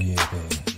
yeah.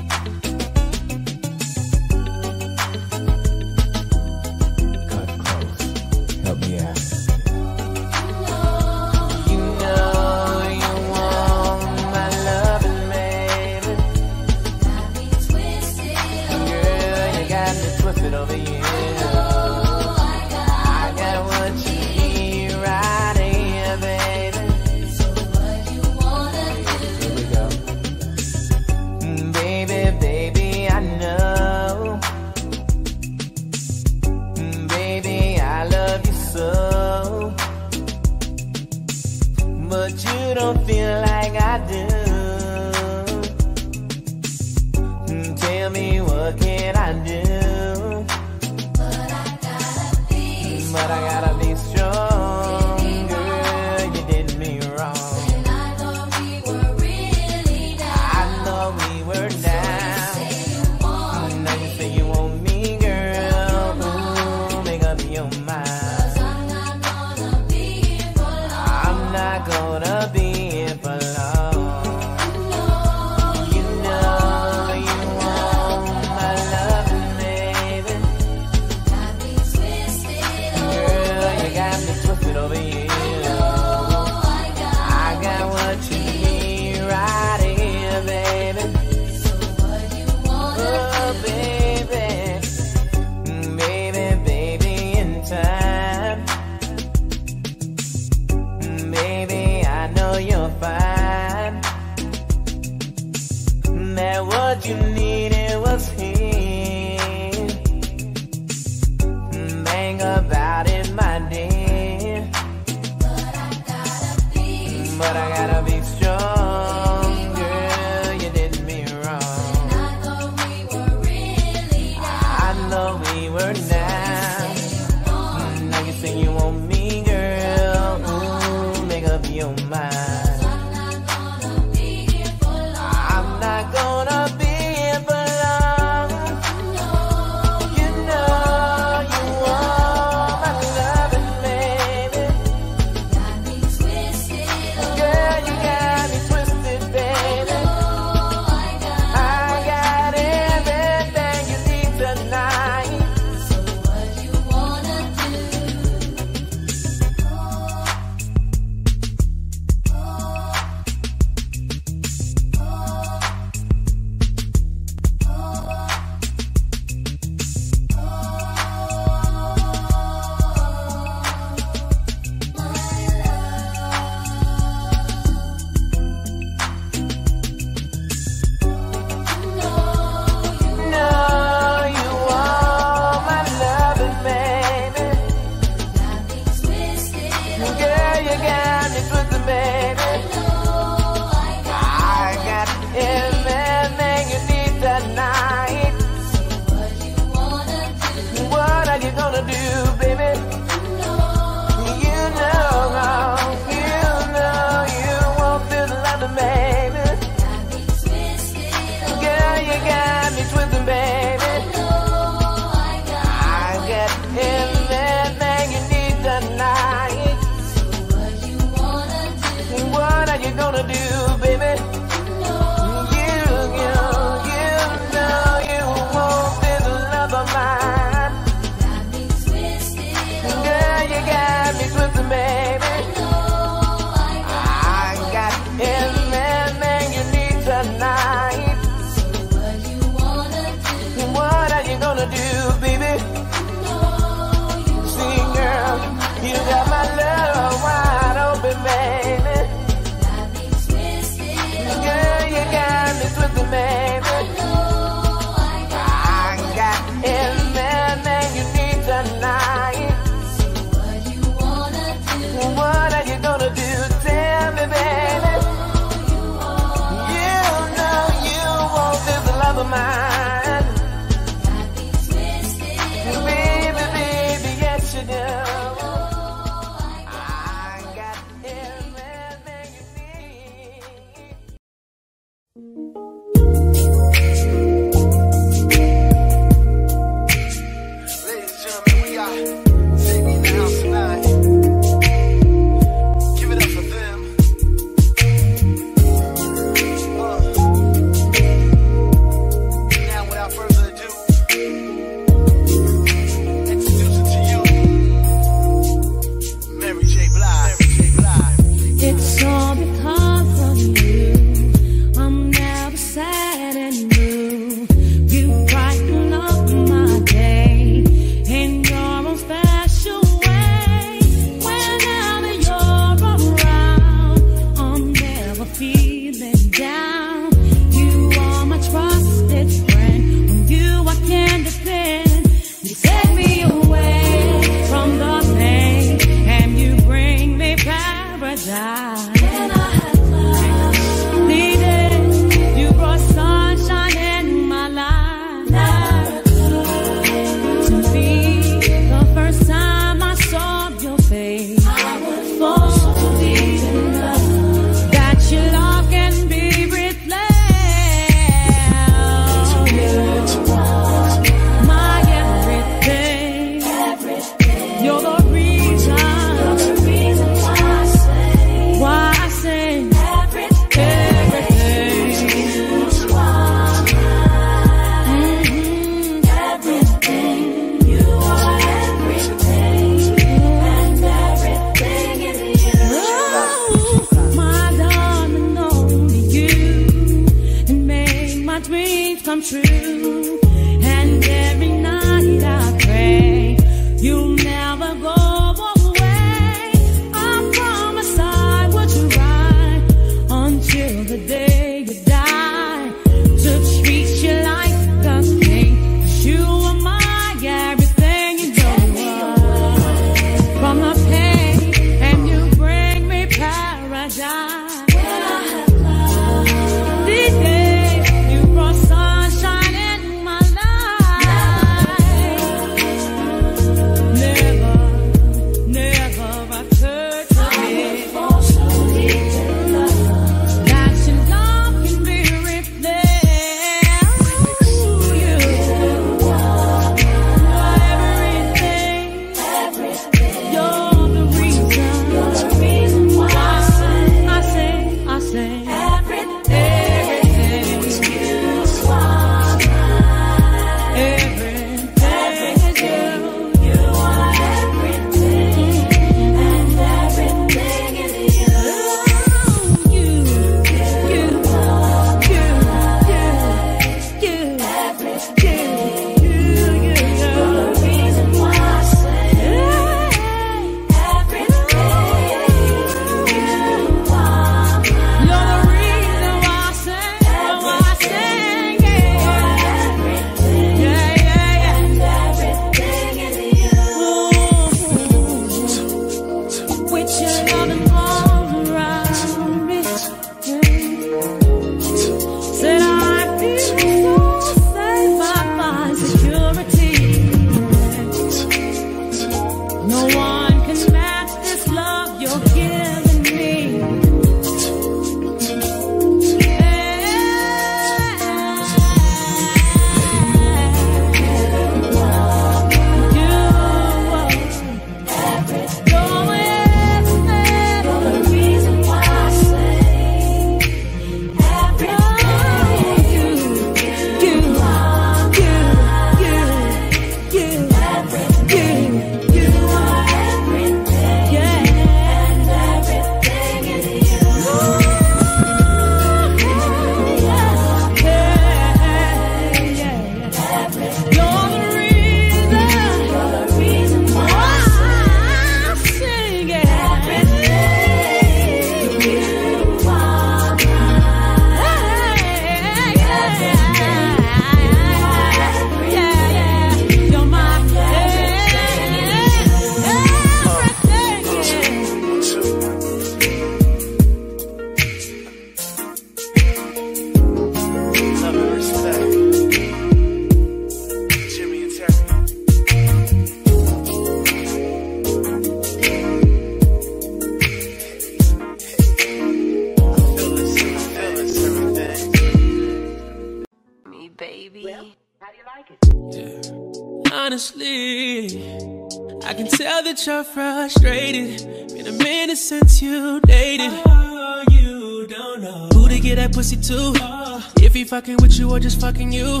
Fucking you.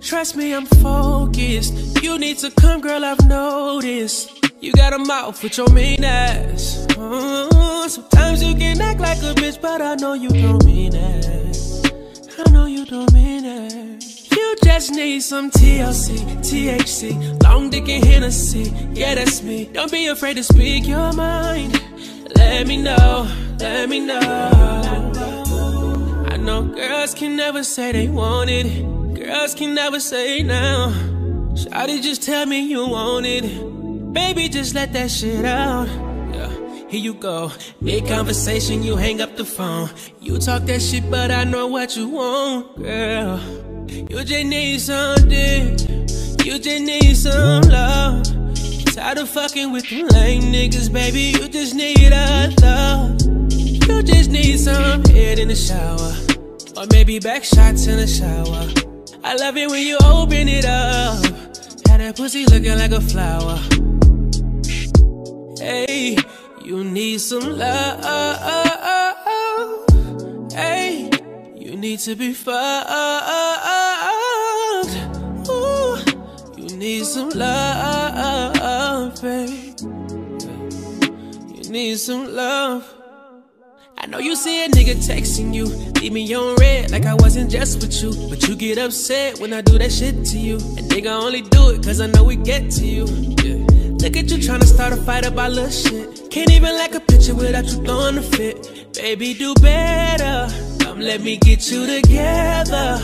Trust me, I'm focused. You need to come, girl, I've noticed. You got a mouth with your mean ass. Mm, sometimes you can act like a bitch, but I know you don't mean it. I know you don't mean it. You just need some TLC, THC, long dick and Hennessy. Yeah, that's me. Don't be afraid to speak your mind. Let me know, let me know. Know girls can never say they want it. Girls can never say now. Shawty, just tell me you want it. Baby, just let that shit out. Yeah, here you go. Mid conversation, you hang up the phone. You talk that shit, but I know what you want, girl. You just need some dick. You just need some love. Tired of fucking with them lame niggas, baby. You just need a thought. You just need some head in the shower. Or maybe back shots in the shower. I love it when you open it up. Had that pussy looking like a flower. Hey, you need some love. Hey, you need to be fucked. Ooh, you need some love, babe. You need some love. Know you see a nigga texting you, leave me on read like I wasn't just with you. But you get upset when I do that shit to you. And nigga only do it cause I know we get to you. Yeah. Look at you tryna start a fight about little shit. Can't even like a picture without you throwing a fit. Baby, do better. Come let me get you together.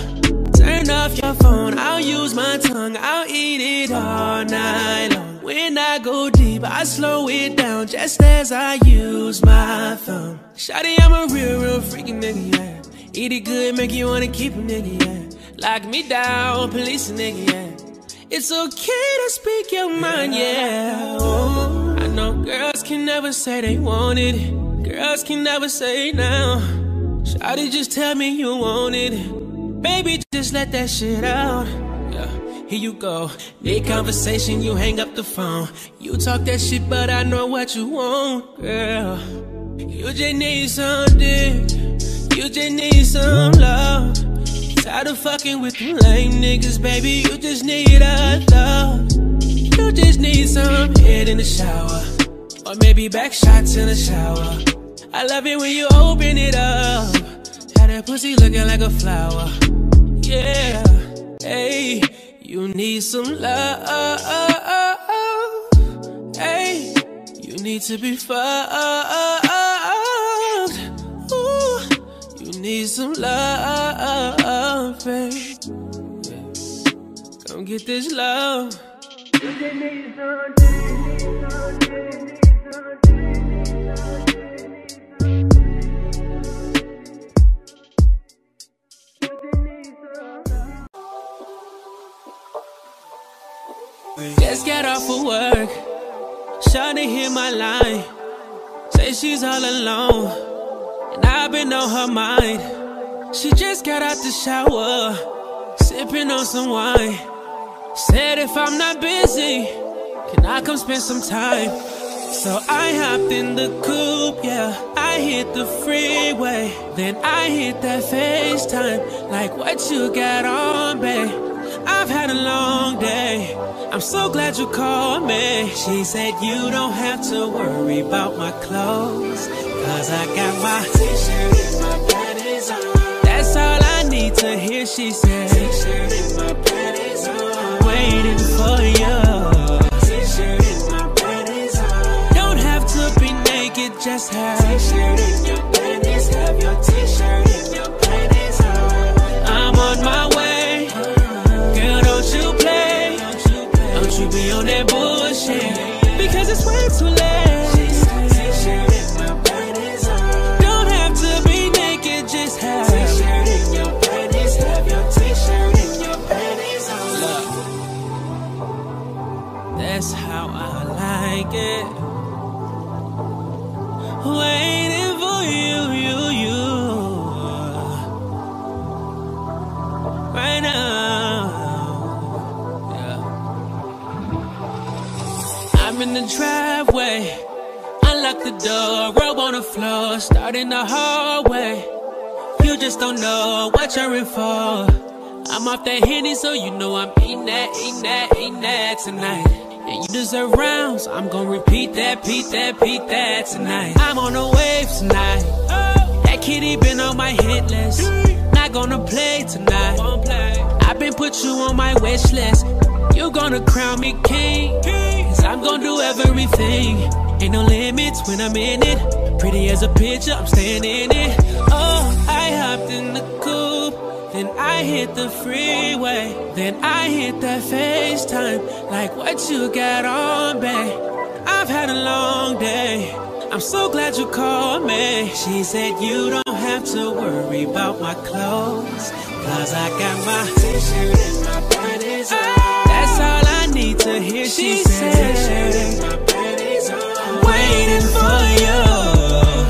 Turn off your phone, I'll use my tongue, I'll eat it all night long. When I go deep, I slow it down just as I use my thumb. Shawty, I'm a real, real freaky nigga, yeah. Eat it good, make you wanna keep a nigga, yeah. Lock me down, police a nigga, yeah. It's okay to speak your mind, yeah. Oh, I know girls can never say they want it. Girls can never say now. Shawty, just tell me you want it. Baby, just let that shit out. Here you go. Need conversation, you hang up the phone. You talk that shit, but I know what you want, girl. You just need some dick. You just need some love. Tired of fucking with them lame niggas, baby. You just need a love. You just need some head in the shower. Or maybe back shots in the shower. I love it when you open it up. Had that pussy looking like a flower. Yeah, hey, you need some love. Hey, you need to be fucked. Ooh, you need some love, babe. Come get this love. Just got off of work. Shawty hit my line. Say she's all alone. And I've been on her mind. She just got out the shower. Sipping on some wine. Said if I'm not busy, can I come spend some time? So I hopped in the coupe, yeah. I hit the freeway. Then I hit that FaceTime. Like, what you got on, babe? I've had a long day. I'm so glad you called me. She said you don't have to worry about my clothes. Cause I got my t-shirt and my panties on. That's all I need to hear, she said. T-shirt and my panties on. Waiting for you. T-shirt and my panties on. Don't have to be naked, just have T-shirt and your on that bullshit. Because it's way too late. Don't have to be naked, just have t-shirt and your panties. Have your t-shirt and your panties on. That's how I like it. Waiting the robe on the floor, start in the hallway. You just don't know what you're in for. I'm off that Henny, so you know I'm eating that, eating that, eating that tonight. And you deserve rounds, I'm gonna repeat that, repeat that, repeat that tonight. I'm on a wave tonight. That kitty been on my hit list. Not gonna play tonight. I've been put you on my wish list. You gonna crown me king. Cause I'm gonna do everything. Ain't no limits when I'm in it. Pretty as a picture, I'm staying in it. Oh, I hopped in the coupe. Then I hit the freeway. Then I hit that FaceTime. Like, what you got on, babe? I've had a long day. I'm so glad you called me. She said you don't have to worry about my clothes. Cause I got my t-shirt and my panties on. Ah. That's all I need to hear. She, said, Waiting for you.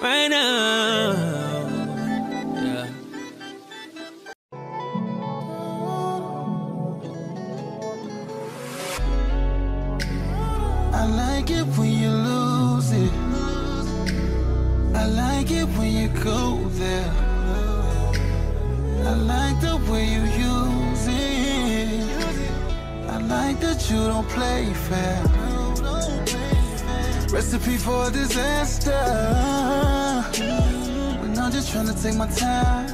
Right now. My time.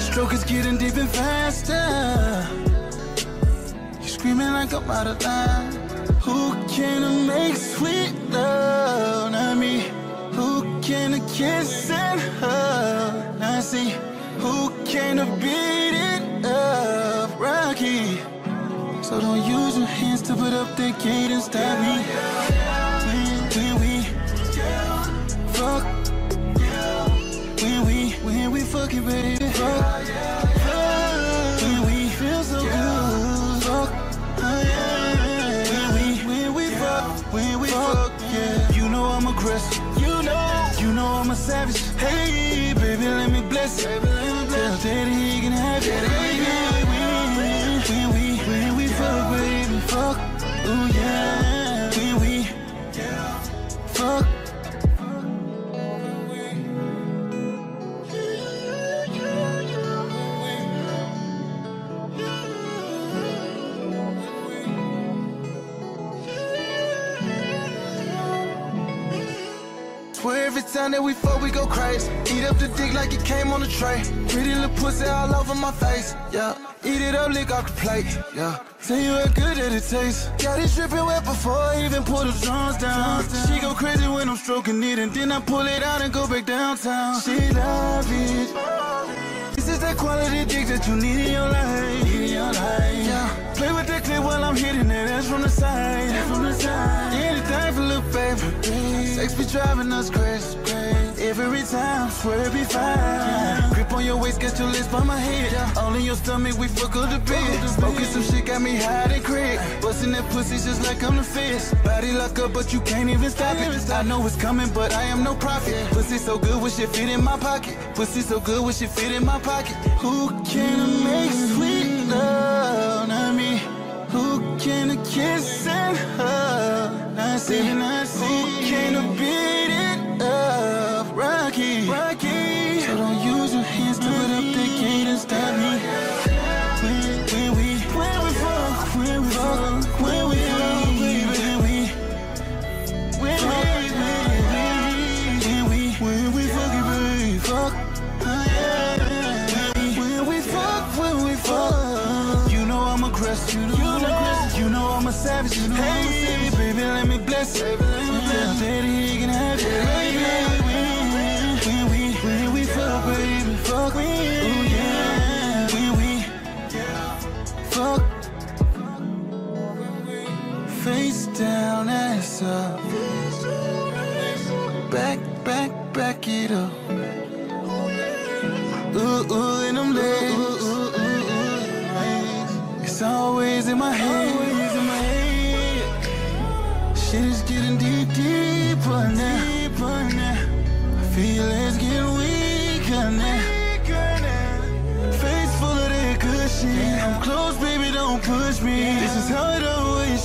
Stroke is getting deep and faster. You're screaming like I'm out of line. Who can make sweet love? Not me. Who can kiss and hug? Not see. Who can beat it up? Rocky. So don't use your hands to put up the gate and stop me. Baby. Time that we fuck, we go crazy. Eat up the dick like it came on a tray. Pretty little pussy all over my face. Yeah, eat it up, lick off the plate. Yeah, tell you how good that it tastes. Got it dripping wet before I even pull the drums down. She go crazy when I'm stroking it, and then I pull it out and go back downtown. She love it. This is that quality dick that you need in your life. Need in your life. Yeah. Play with that clip while I'm hitting that ass from the side. Sex be driving us crazy. Every time, swear it be fine. Grip on your waist, get your lips by my head. All in your stomach, we fuck up the bed. Smoking some shit got me high and crack. Busting that pussy just like I'm the fist. Body lock up, but you can't even stop it. I know it's coming, but I am no prophet. Pussy so good, wish it fit in my pocket. Pussy so good, wish it fit in my pocket. Who can make sweet love? Not me. Who can I kiss and hug? Not see, not. Who can I can have it. We, we fuck, yeah. Face down, ass up. Back, back, back it up. Ooh, ooh, in them legs. It's always in my head.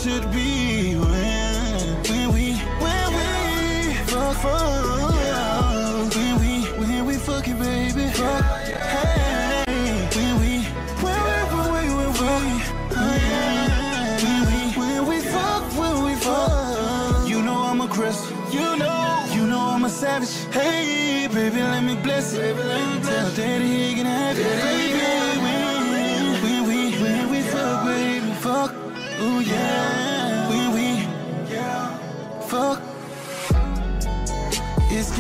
Should be. When, when we, when we fuck, fuck. When we, when we fucking, baby. Fuck. Hey, when we, when we, when we, when we. When we, when we fuck, when we fuck. You know I'm aggressive. You know, you know I'm a savage. Hey, baby, let me bless it. Tell daddy he can have it. Baby,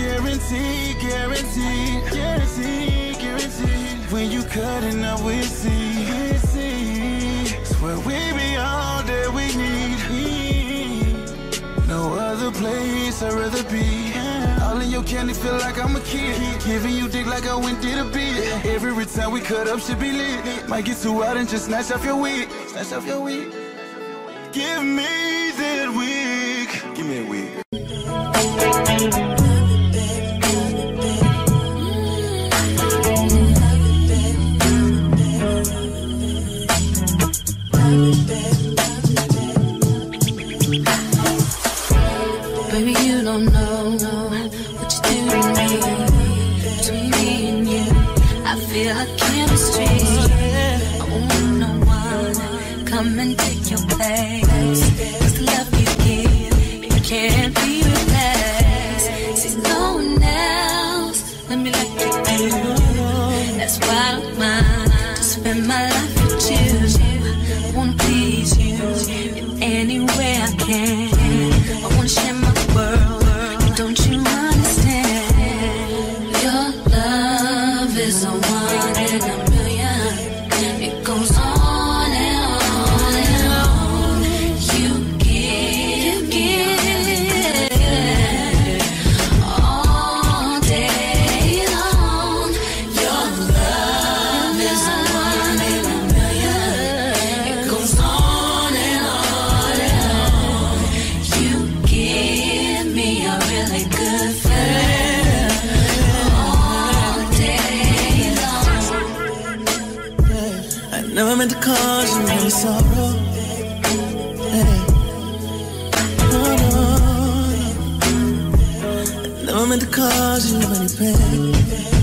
Guarantee, guarantee, guarantee, guarantee. When you cutting up, we see, we see. Swear we be all that we need. No other place I'd rather be. All in your candy feel like I'm a kid. Giving you dick like I went did a bit. Every time we cut up should be lit. Might get too wild and just snatch off your wig. Snatch off your wig. Give me that wig. Give me a wig. play. meant to cause you any sorrow. Hey. No, no, no. Never meant to cause you any pain.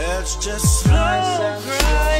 Let's just slow Nice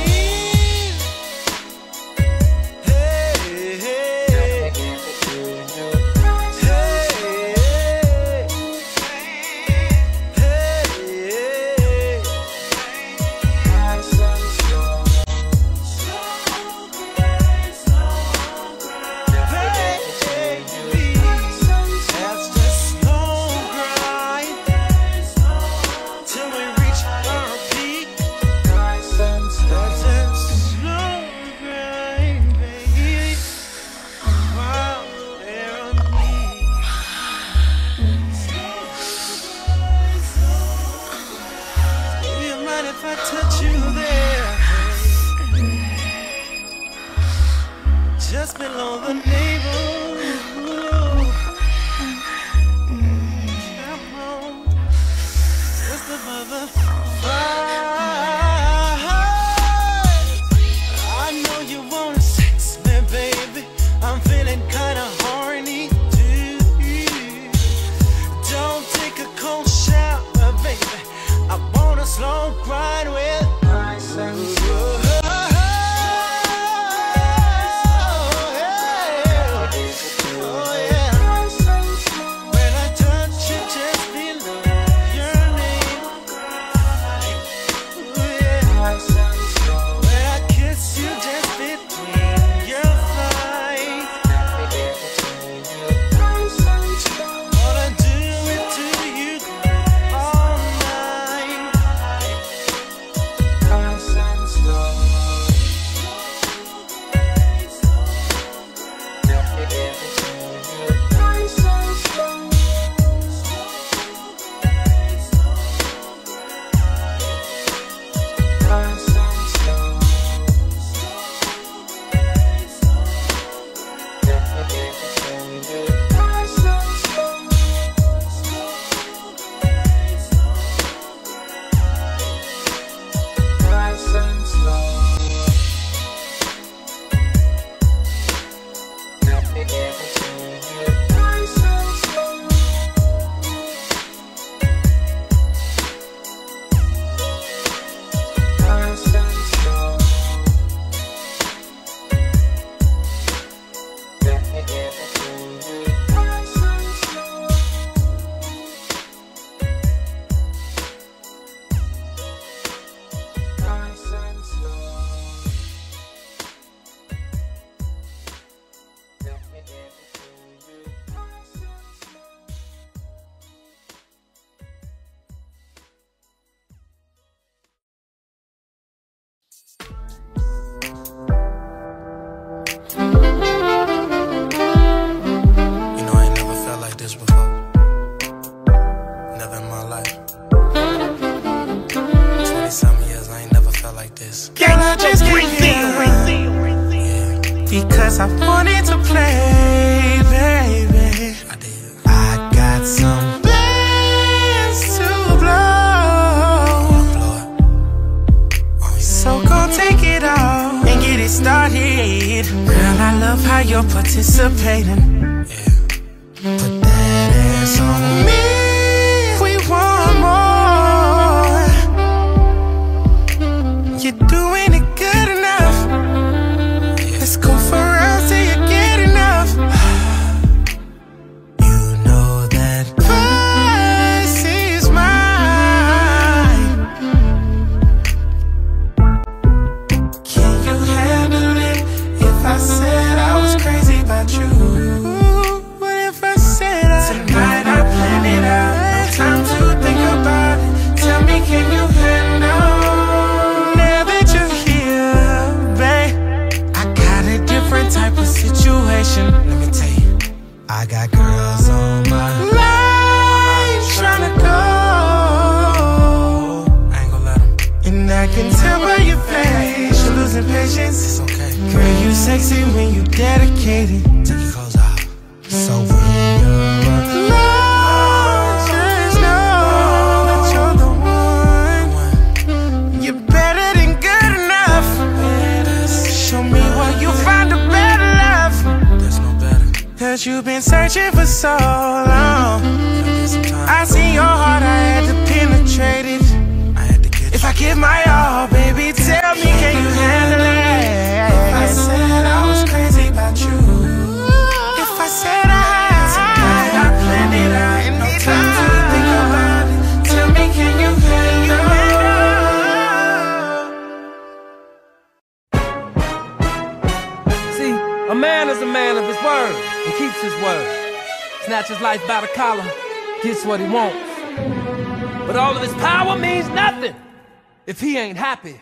happy.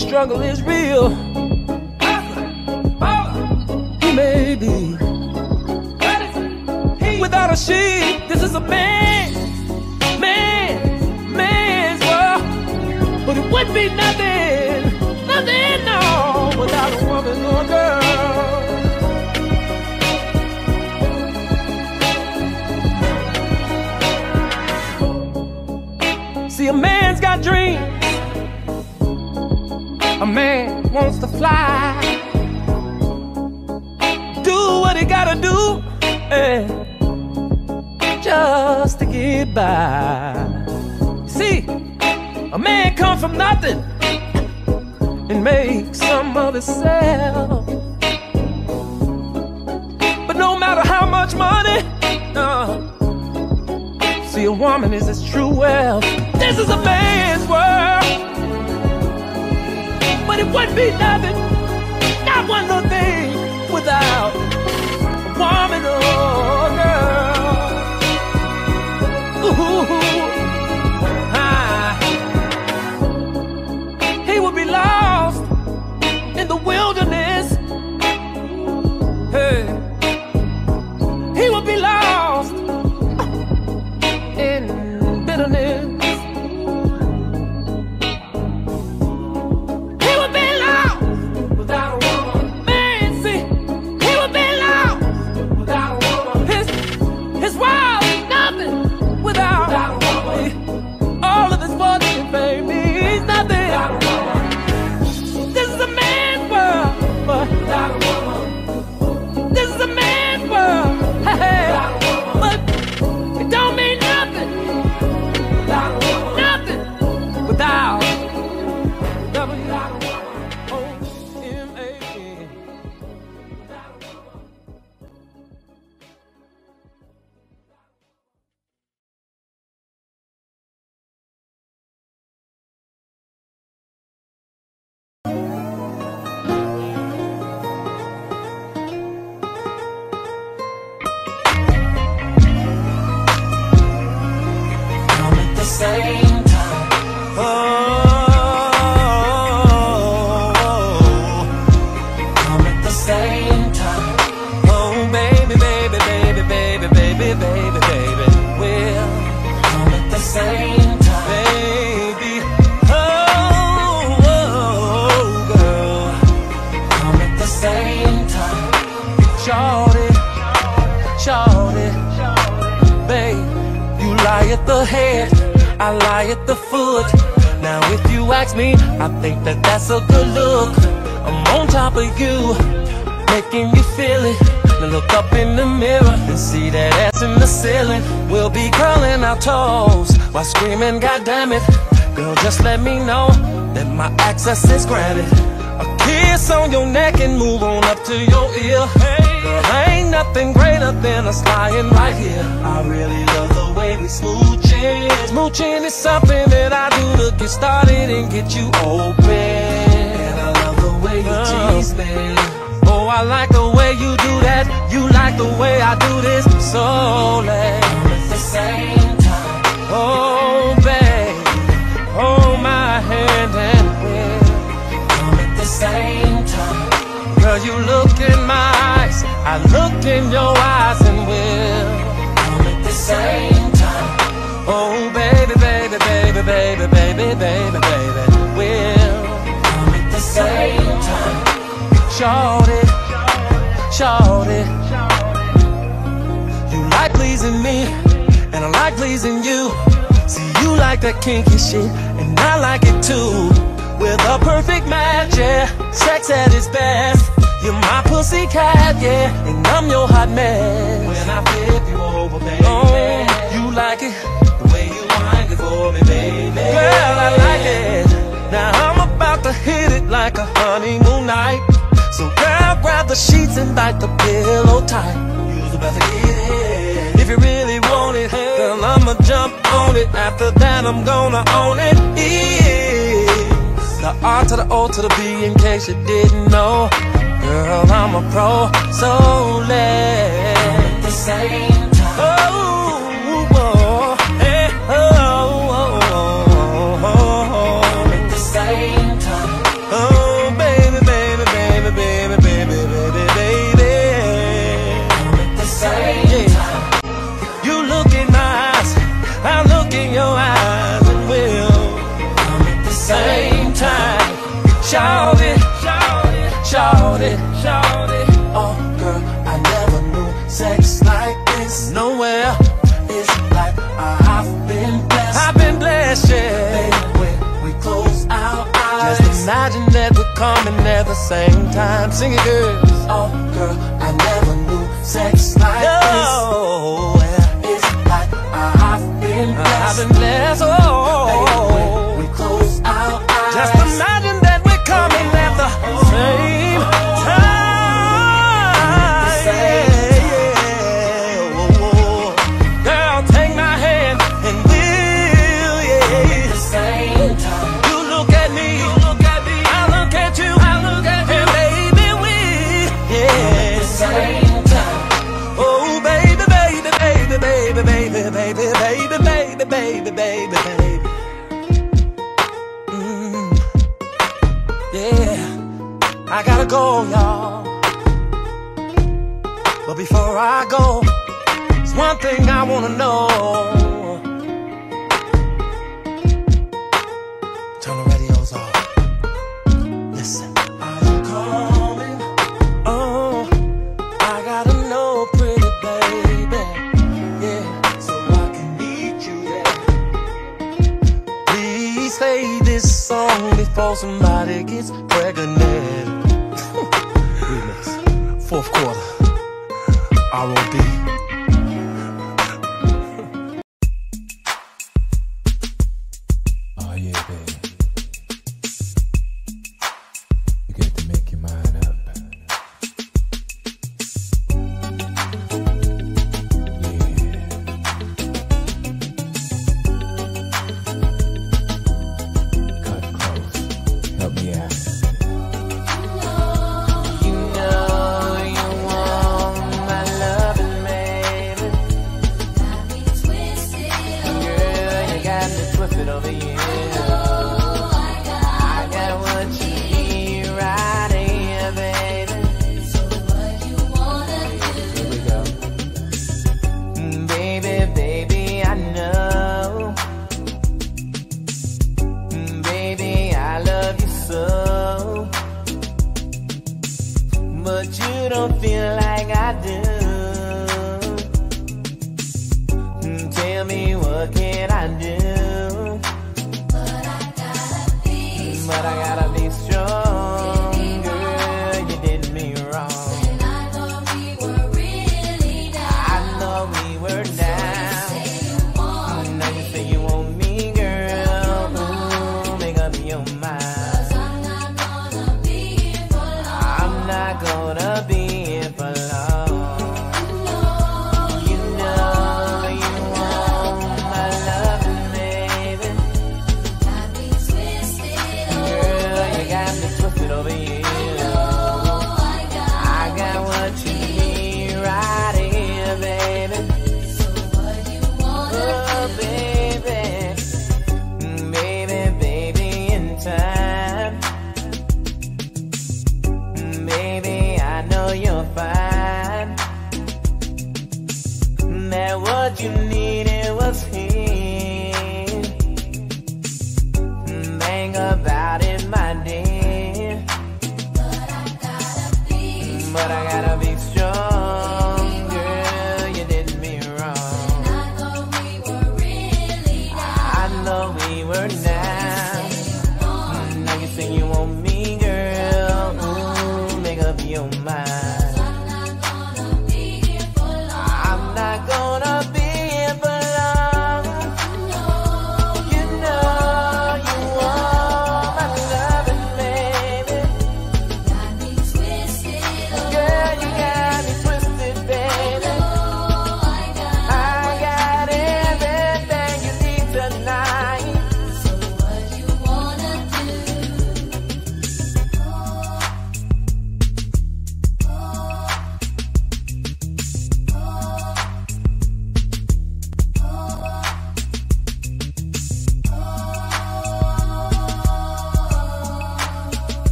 struggle is real. He may be Without a sheep, this is a man, man, man's world. But it would be nothing, nothing, no, without a woman or a girl. See, a man's got dreams man wants to fly, do what he gotta do eh, just to get by. See, a man come from nothing and make some of himself. But no matter how much money, uh, see, a woman is his true wealth. This is a man's world but it would be nothing at the head, I lie at the foot. Now if you ask me, I think that that's a good look. I'm on top of you, making you feel it. Now look up in the mirror and see that ass in the ceiling. We'll be curling our toes while screaming, God damn it. Girl, just let me know that my access is granted. A kiss on your neck and move on up to your ear. Girl, ain't nothing greater than us lying right here. I really love we smooching. Smooching is something that I do to get started and get you open. And I love the way you uh-huh. tease me. Oh, I like the way you do that. You like the way I do this. So let's at the same time. Oh, babe, hold my hand and come at the same time. Girl, you look in my eyes, I look in your eyes, and we'll come at the same time. Oh, baby, baby, baby, baby, baby, baby, baby, we'll come at the same time. Shorty, shorty, you like pleasing me, and I like pleasing you. See, you like that kinky shit, and I like it too. We're the perfect match, yeah. Sex at its best. You're my pussy cat, yeah, and I'm your hot mess. When I flip you over, baby, oh, you like it for me, baby. Girl, I like it. Now I'm about to hit it like a honeymoon night. So girl, grab the sheets and bite the pillow tight. You's about to get it. If you really want it, girl, I'ma jump on it. After that, I'm gonna own it. It's the R to the O to the B in case you didn't know. Girl, I'm a pro, so let the same same time. Sing it, girls. Oh, But before I go, there's one thing I wanna know. Turn the radios off. Listen. Oh, I gotta know, pretty baby. Yeah, so I can meet you there. Please this song before somebody gets pregnant.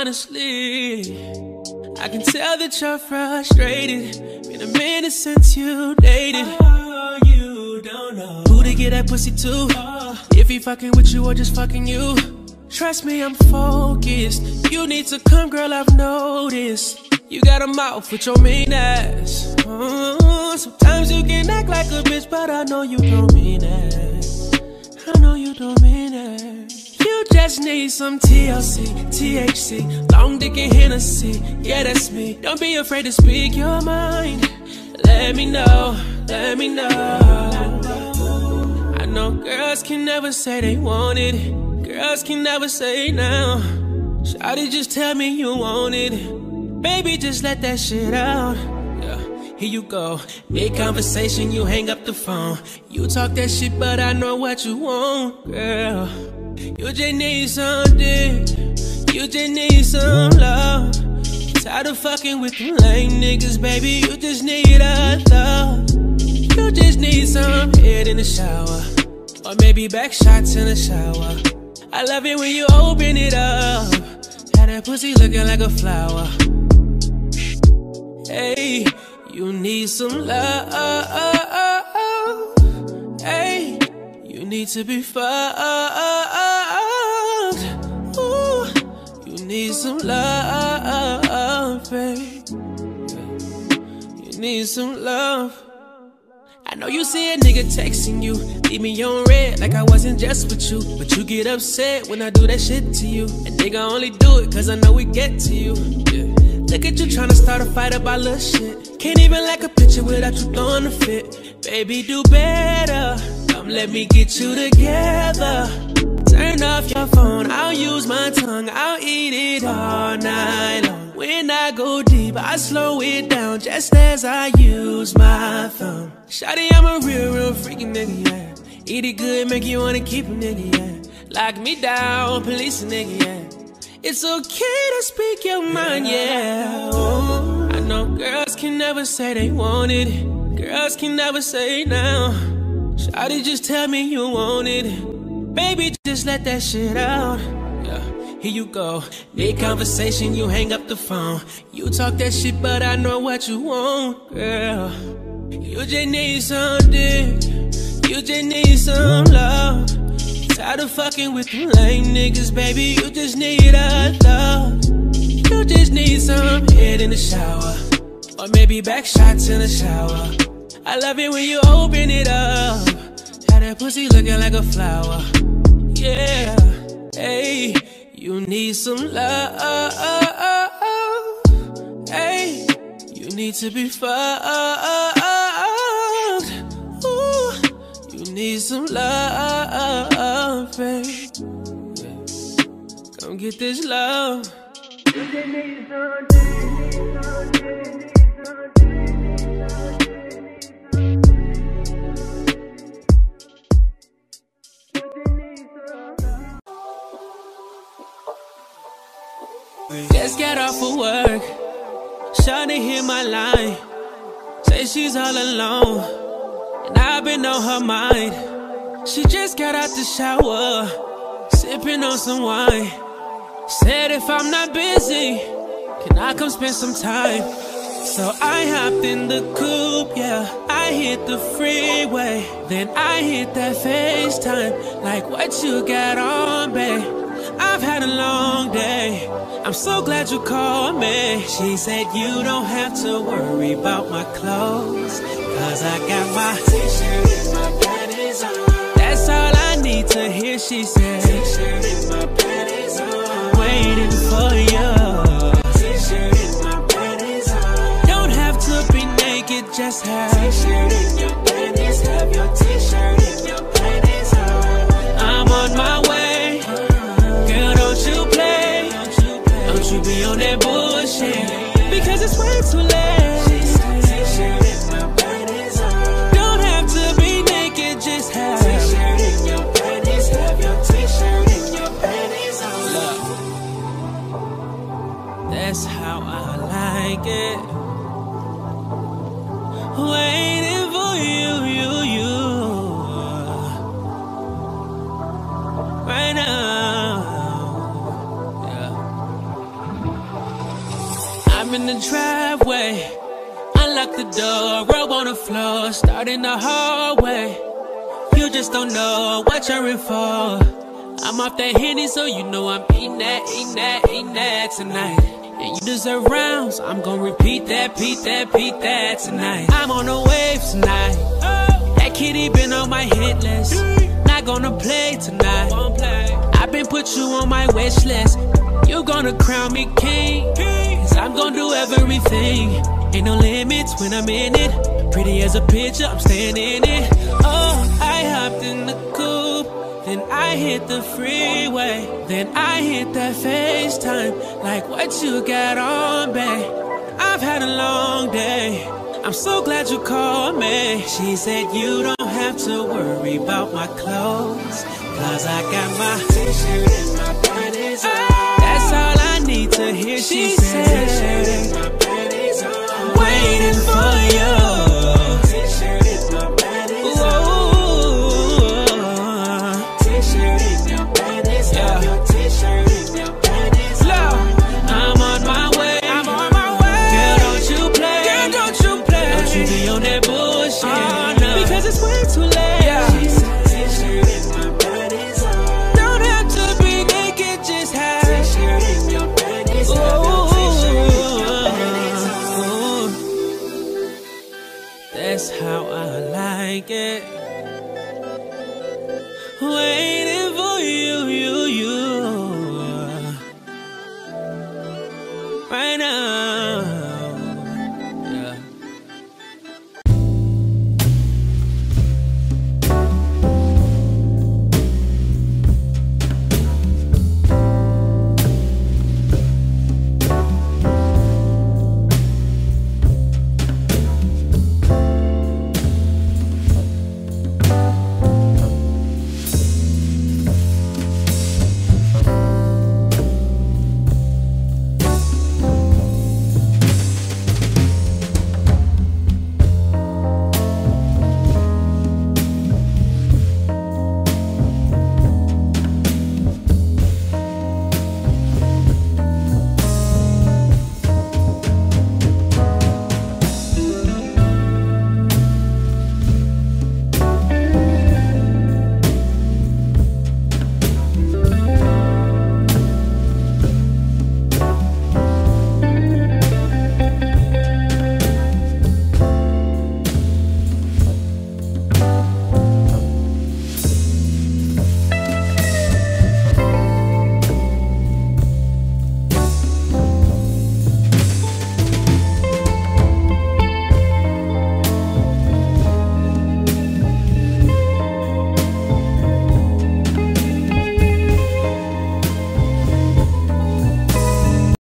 Honestly, I can tell that you're frustrated. Been a minute since you dated. Oh, you don't know who to get that pussy to. Oh. If he fucking with you or just fucking you. Trust me, I'm focused. You need to come, girl, I've noticed. You got a mouth with your mean ass. Oh, sometimes you can act like a bitch, but I know you don't mean it. I know you don't mean it. Just need some TLC, THC, long dick and Hennessy. Yeah, that's me. Don't be afraid to speak your mind. Let me know, let me know. I know girls can never say they want it. Girls can never say now. Shawty, just tell me you want it. Baby, just let that shit out. Yeah, here you go. Big conversation, you hang up the phone. You talk that shit, but I know what you want, girl. You just need some dick. You just need some love. Tired of fucking with them lame niggas, baby. You just need a love. You just need some head in the shower. Or maybe back shots in the shower. I love it when you open it up. Had that pussy looking like a flower. Hey, you need some love. Hey, need to be fucked. Ooh, you need some love. You need some love. I know you see a nigga texting you, leave me on read like I wasn't just with you. But you get upset when I do that shit to you. And nigga only do it cause I know we get to you. Yeah. Look at you tryna start a fight about little shit. Can't even like a picture without you throwing a fit. Baby, do better. Come let me get you together. Turn off your phone, I'll use my tongue, I'll eat it all night long. When I go deep, I slow it down just as I use my thumb. Shawty, I'm a real, real freaky nigga, yeah. Eat it good, make you wanna keep nigga, yeah. Lock me down, police a nigga, yeah. It's okay to speak your mind, yeah. Oh, I know girls can never say they want it. Girls can never say now. Shawty, just tell me you want it. Baby, just let that shit out. Yeah, here you go. Need conversation, you hang up the phone. You talk that shit, but I know what you want, girl. You just need some dick. You just need some love. Tired of fucking with lame niggas, baby. You just need a thought. You just need some head in the shower. Or maybe back shots in the shower. I love it when you open it up. Had that pussy looking like a flower. Yeah, hey, you need some love. Hey, you need to be fucked. Ooh, you need some love, babe. Come get this love. Just get off of work. Shawty hit my line. Say she's all alone. And I've been on her mind. She just got out the shower. Sipping on some wine. Said if I'm not busy, can I come spend some time? So I hopped in the coupe, yeah. I hit the freeway. Then I hit that FaceTime. Like, what you got on, babe? I've had a long day. I'm so glad you called me. She said, You don't have to worry about my clothes. Cause I got my t shirt and my panties on. That's all I need to hear, she said. T shirt and my panties on. Waiting for you. T shirt and my panties on. Don't have to be naked, just have. T shirt and your panties. Have your t Because it's way too late. The on the floor, start in the hallway. You just don't know what you're in for. I'm off that henny, so you know I'm eating that, eating that, eating that tonight. And you deserve rounds. I'm gonna repeat that, repeat that, repeat that tonight. I'm on a wave tonight. That kitty been on my hit list. Not gonna play tonight. I've been put you on my wish list. You gonna crown me king. Cause I'm gonna do everything. Ain't no limits when I'm in it. Pretty as a picture, I'm staying in it. Oh, I hopped in the coupe. Then I hit the freeway. Then I hit that FaceTime. Like, what you got on, babe? I've had a long day. I'm so glad you called me. She said, You don't have to worry about my clothes. Cause I got my t shirt and my panties on. That's all I need to hear. She, said, Waiting for you.